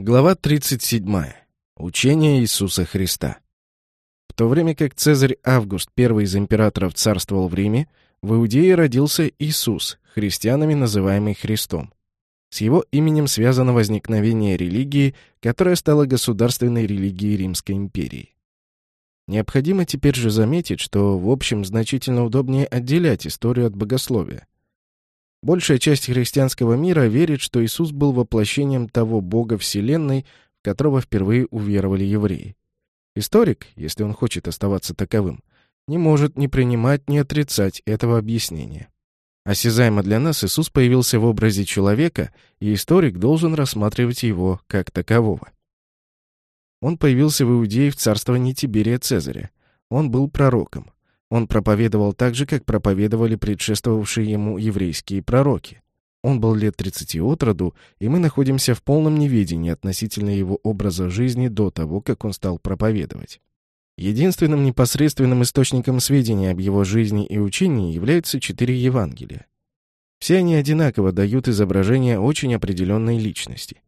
Глава 37. Учение Иисуса Христа. В то время как Цезарь Август, первый из императоров, царствовал в Риме, в Иудее родился Иисус, христианами называемый Христом. С его именем связано возникновение религии, которая стала государственной религией Римской империи. Необходимо теперь же заметить, что, в общем, значительно удобнее отделять историю от богословия. Большая часть христианского мира верит, что Иисус был воплощением того Бога Вселенной, в которого впервые уверовали евреи. Историк, если он хочет оставаться таковым, не может ни принимать, ни отрицать этого объяснения. Осязаемо для нас Иисус появился в образе человека, и историк должен рассматривать его как такового. Он появился в Иудее в царствовании Тиберия Цезаря. Он был пророком. Он проповедовал так же, как проповедовали предшествовавшие ему еврейские пророки. Он был лет 30 от роду, и мы находимся в полном неведении относительно его образа жизни до того, как он стал проповедовать. Единственным непосредственным источником сведений об его жизни и учении являются четыре Евангелия. Все они одинаково дают изображение очень определенной личности.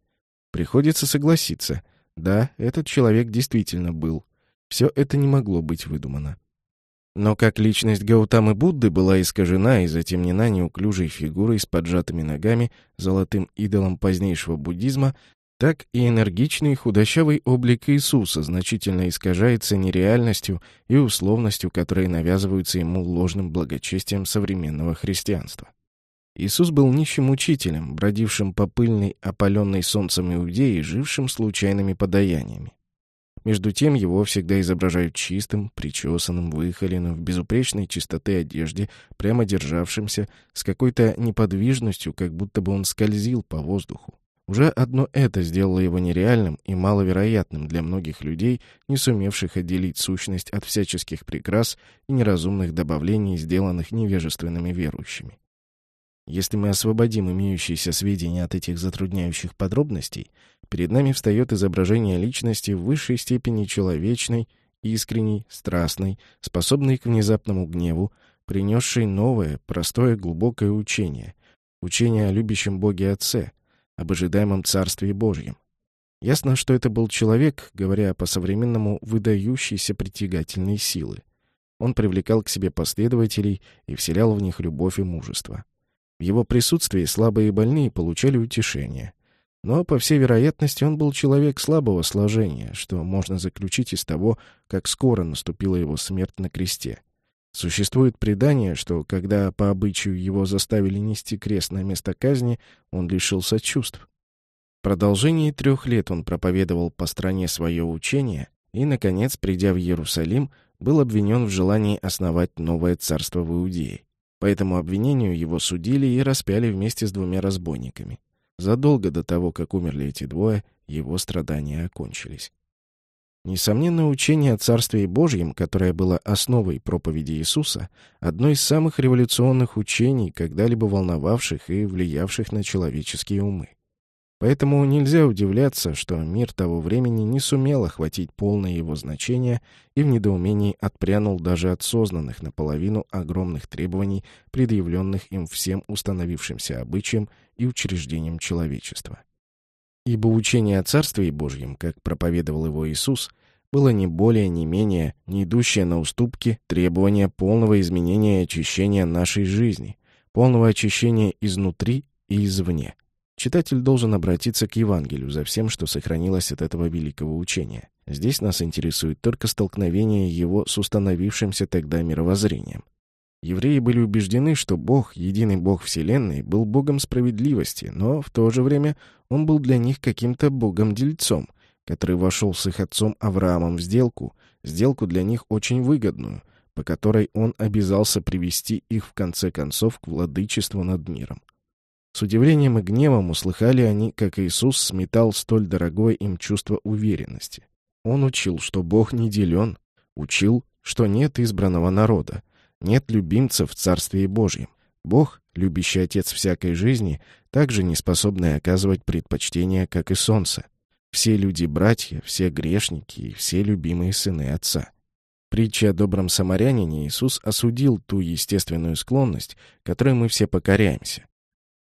Приходится согласиться, да, этот человек действительно был. Все это не могло быть выдумано. Но как личность Гаутамы Будды была искажена и затемнена неуклюжей фигурой с поджатыми ногами, золотым идолом позднейшего буддизма, так и энергичный худощавый облик Иисуса значительно искажается нереальностью и условностью, которые навязываются ему ложным благочестием современного христианства. Иисус был нищим учителем, бродившим по пыльной, опаленной солнцем Иудеи, жившим случайными подаяниями. Между тем его всегда изображают чистым, причесанным, выхоленным, в безупречной чистоты одежде, прямо державшимся, с какой-то неподвижностью, как будто бы он скользил по воздуху. Уже одно это сделало его нереальным и маловероятным для многих людей, не сумевших отделить сущность от всяческих прикрас и неразумных добавлений, сделанных невежественными верующими. Если мы освободим имеющиеся сведения от этих затрудняющих подробностей, перед нами встает изображение личности в высшей степени человечной, искренней, страстной, способной к внезапному гневу, принесшей новое, простое, глубокое учение, учение о любящем Боге Отце, об ожидаемом Царстве Божьем. Ясно, что это был человек, говоря по-современному, выдающийся притягательной силы. Он привлекал к себе последователей и вселял в них любовь и мужество. В его присутствии слабые и больные получали утешение. Но, по всей вероятности, он был человек слабого сложения, что можно заключить из того, как скоро наступила его смерть на кресте. Существует предание, что когда по обычаю его заставили нести крест на место казни, он лишился чувств. В продолжении трех лет он проповедовал по стране свое учение и, наконец, придя в Иерусалим, был обвинен в желании основать новое царство в Иудее. По этому обвинению его судили и распяли вместе с двумя разбойниками. Задолго до того, как умерли эти двое, его страдания окончились. Несомненно, учение о Царстве Божьем, которое было основой проповеди Иисуса, одно из самых революционных учений, когда-либо волновавших и влиявших на человеческие умы. Поэтому нельзя удивляться, что мир того времени не сумел охватить полное его значение и в недоумении отпрянул даже от сознанных наполовину огромных требований, предъявленных им всем установившимся обычаям и учреждениям человечества. Ибо учение о Царстве Божьем, как проповедовал его Иисус, было не более, не менее, не идущее на уступки требования полного изменения и очищения нашей жизни, полного очищения изнутри и извне – Читатель должен обратиться к Евангелию за всем, что сохранилось от этого великого учения. Здесь нас интересует только столкновение его с установившимся тогда мировоззрением. Евреи были убеждены, что Бог, единый Бог Вселенной, был Богом справедливости, но в то же время он был для них каким-то Богом-дельцом, который вошел с их отцом Авраамом в сделку, сделку для них очень выгодную, по которой он обязался привести их в конце концов к владычеству над миром. С удивлением и гневом услыхали они, как Иисус сметал столь дорогое им чувство уверенности. Он учил, что Бог не делен, учил, что нет избранного народа, нет любимцев в Царстве Божьем. Бог, любящий Отец всякой жизни, также не способный оказывать предпочтение, как и солнце. Все люди — братья, все грешники и все любимые сыны Отца. Притча о добром самарянине Иисус осудил ту естественную склонность, которой мы все покоряемся.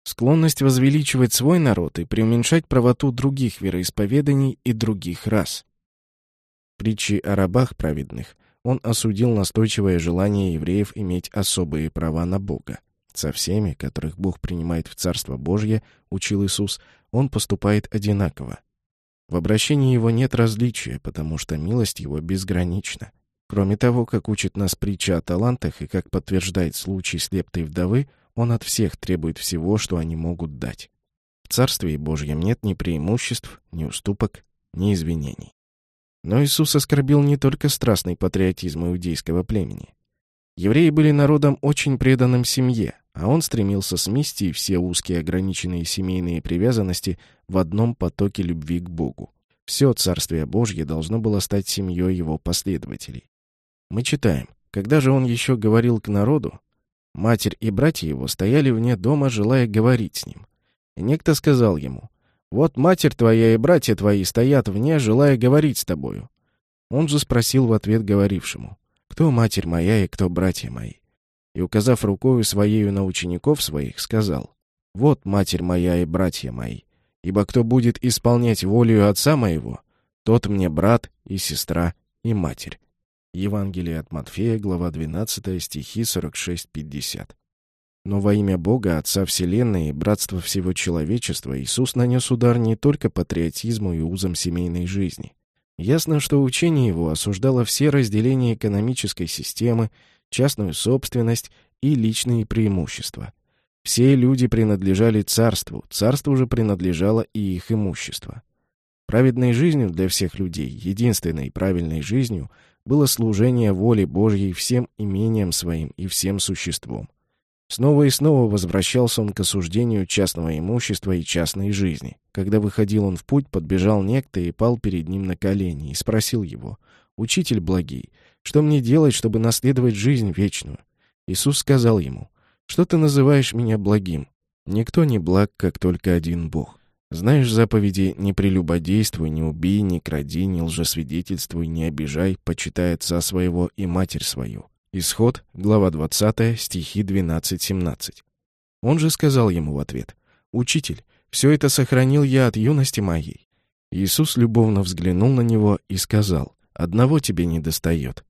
Склонность возвеличивать свой народ и преуменьшать правоту других вероисповеданий и других рас. Притчи о рабах праведных он осудил настойчивое желание евреев иметь особые права на Бога. Со всеми, которых Бог принимает в Царство Божье, учил Иисус, он поступает одинаково. В обращении его нет различия, потому что милость его безгранична. Кроме того, как учит нас притча о талантах и как подтверждает случай слептой вдовы, он от всех требует всего, что они могут дать. В Царстве Божьем нет ни преимуществ, ни уступок, ни извинений. Но Иисус оскорбил не только страстный патриотизм иудейского племени. Евреи были народом очень преданным семье, а он стремился смести все узкие ограниченные семейные привязанности в одном потоке любви к Богу. Все Царствие Божье должно было стать семьей его последователей. Мы читаем, когда же он еще говорил к народу, матерь и братья его стояли вне дома, желая говорить с ним. И некто сказал ему, вот матерь твоя и братья твои стоят вне, желая говорить с тобою. Он же спросил в ответ говорившему, кто матерь моя и кто братья мои? И, указав рукою своею на учеников своих, сказал, вот матерь моя и братья мои, ибо кто будет исполнять волю отца моего, тот мне брат и сестра и матерь. Евангелие от Матфея, глава 12, стихи 46-50. Но во имя Бога, Отца Вселенной и братства всего человечества Иисус нанес удар не только патриотизму и узам семейной жизни. Ясно, что учение его осуждало все разделения экономической системы, частную собственность и личные преимущества. Все люди принадлежали царству, царству же принадлежало и их имущество. Праведной жизнью для всех людей, единственной правильной жизнью, было служение воле Божьей всем имением своим и всем существом. Снова и снова возвращался он к осуждению частного имущества и частной жизни. Когда выходил он в путь, подбежал некто и пал перед ним на колени и спросил его, «Учитель благий, что мне делать, чтобы наследовать жизнь вечную?» Иисус сказал ему, «Что ты называешь меня благим? Никто не благ, как только один Бог. Знаешь заповеди «Не прелюбодействуй, не убей, не кради, не лжесвидетельствуй, не обижай, почитай отца своего и матерь свою». Исход, глава 20, стихи 12-17. Он же сказал ему в ответ, «Учитель, все это сохранил я от юности моей». Иисус любовно взглянул на него и сказал, «Одного тебе не достает.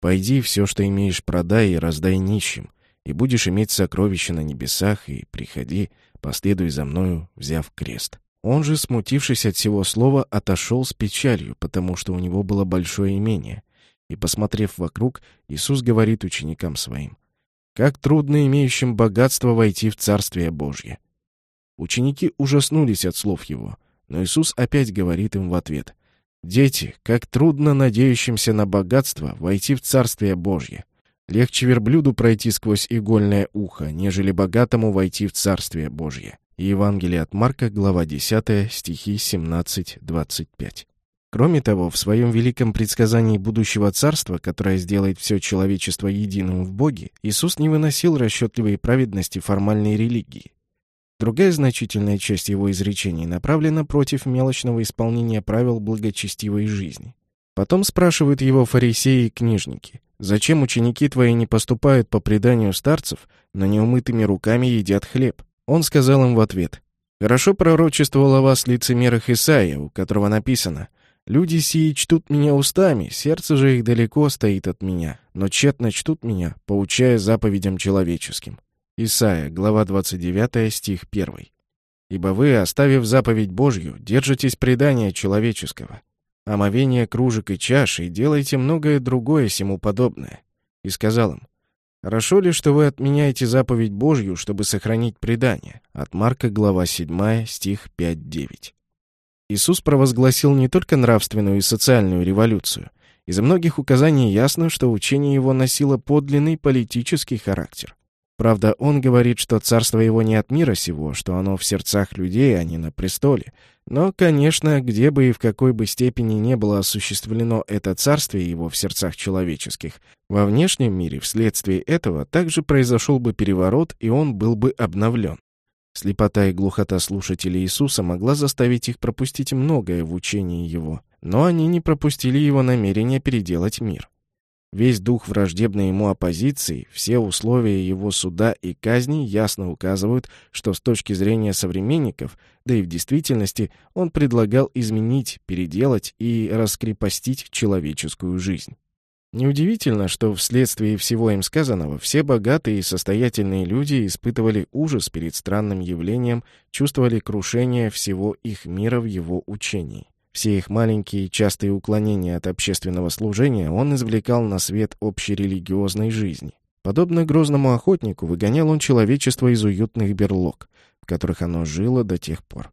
Пойди, все, что имеешь, продай и раздай нищим, и будешь иметь сокровища на небесах, и приходи, последуй за мною, взяв крест». Он же, смутившись от всего слова, отошел с печалью, потому что у него было большое имение — и, посмотрев вокруг, Иисус говорит ученикам своим, «Как трудно имеющим богатство войти в Царствие Божье». Ученики ужаснулись от слов его, но Иисус опять говорит им в ответ, «Дети, как трудно надеющимся на богатство войти в Царствие Божье. Легче верблюду пройти сквозь игольное ухо, нежели богатому войти в Царствие Божье». Евангелие от Марка, глава 10, стихи 17-25. Кроме того, в своем великом предсказании будущего царства, которое сделает все человечество единым в Боге, Иисус не выносил расчетливой праведности формальной религии. Другая значительная часть его изречений направлена против мелочного исполнения правил благочестивой жизни. Потом спрашивают его фарисеи и книжники, «Зачем ученики твои не поступают по преданию старцев, но неумытыми руками едят хлеб?» Он сказал им в ответ, «Хорошо пророчествовал о вас лицемерах Исаия, у которого написано – Люди сии чтут меня устами, сердце же их далеко стоит от меня, но тщетно чтут меня, поучая заповедям человеческим». Исайя, глава 29, стих 1. «Ибо вы, оставив заповедь Божью, держитесь предания человеческого, омовение кружек и чаш, и делайте многое другое сему подобное». И сказал им, «Хорошо ли, что вы отменяете заповедь Божью, чтобы сохранить предание?» От Марка, глава 7, стих 5-9. Иисус провозгласил не только нравственную и социальную революцию. Из многих указаний ясно, что учение его носило подлинный политический характер. Правда, он говорит, что царство его не от мира сего, что оно в сердцах людей, а не на престоле. Но, конечно, где бы и в какой бы степени не было осуществлено это царствие его в сердцах человеческих, во внешнем мире вследствие этого также произошел бы переворот, и он был бы обновлен. Слепота и глухота слушателей Иисуса могла заставить их пропустить многое в учении Его, но они не пропустили Его намерение переделать мир. Весь дух враждебной ему оппозиции, все условия его суда и казни ясно указывают, что с точки зрения современников, да и в действительности, он предлагал изменить, переделать и раскрепостить человеческую жизнь. Неудивительно, что вследствие всего им сказанного все богатые и состоятельные люди испытывали ужас перед странным явлением, чувствовали крушение всего их мира в его учении. Все их маленькие частые уклонения от общественного служения он извлекал на свет общерелигиозной жизни. Подобно грозному охотнику, выгонял он человечество из уютных берлог, в которых оно жило до тех пор.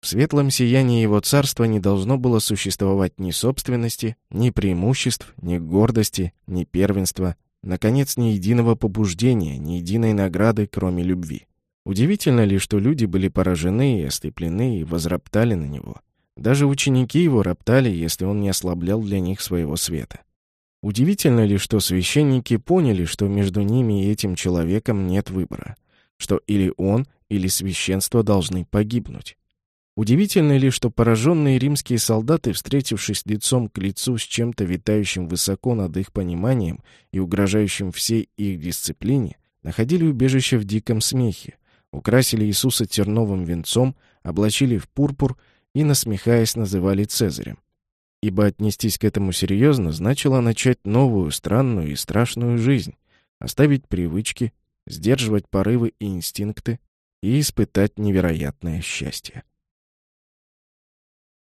В светлом сиянии его царства не должно было существовать ни собственности, ни преимуществ, ни гордости, ни первенства, наконец, ни единого побуждения, ни единой награды, кроме любви. Удивительно ли, что люди были поражены и ослеплены и возроптали на него. Даже ученики его роптали, если он не ослаблял для них своего света. Удивительно ли, что священники поняли, что между ними и этим человеком нет выбора, что или он, или священство должны погибнуть. Удивительно ли, что пораженные римские солдаты, встретившись лицом к лицу с чем-то витающим высоко над их пониманием и угрожающим всей их дисциплине, находили убежище в диком смехе, украсили Иисуса терновым венцом, облачили в пурпур и, насмехаясь, называли Цезарем. Ибо отнестись к этому серьезно значило начать новую, странную и страшную жизнь, оставить привычки, сдерживать порывы и инстинкты и испытать невероятное счастье.